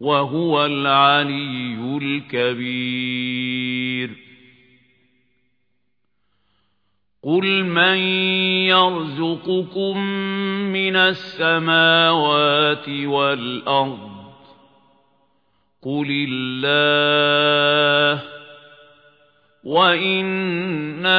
وهو العلي الكبير. قل من يرزقكم من السماوات والأرض قل الله وإنا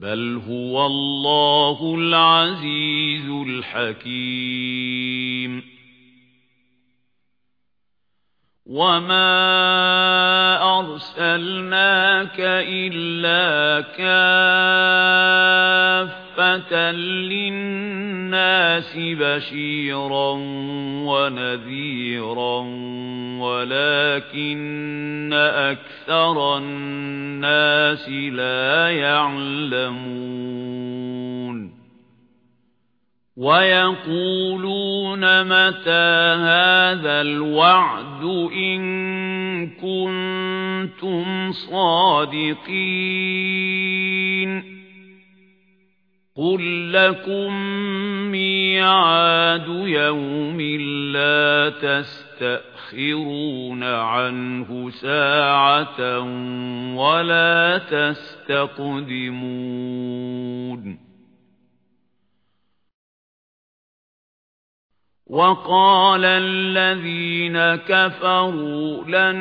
بل هو الله العزيز الحكيم وما أرسلناك إلا كافة للناس بشيرا ونذيرا ولكن أكثر الناس لا يعلمون. ويقولون متى هذا الوعد إن كنتم صادقين؟ قل لكم ميعاد يوم لا تستأخرون عنه ساعة ولا تستقدمون وقال الذين كفروا لن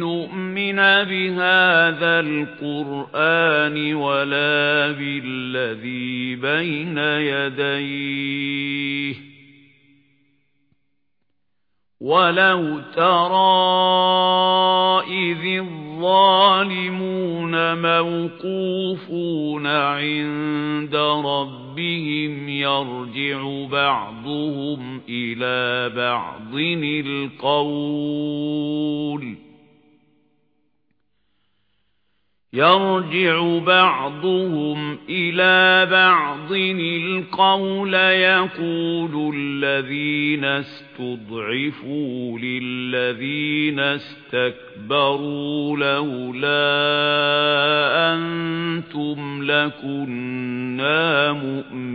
نؤمن بهذا القرآن ولا بالذي بين يديه. ولو ترى إذ الظالمون موقوفون عند ربهم يرجع بعضهم إلى بعض القول يرجع بعضهم إلى بعض. القول يقول الذين استضعفوا للذين استكبروا لولا أنتم لكنا مؤمنين.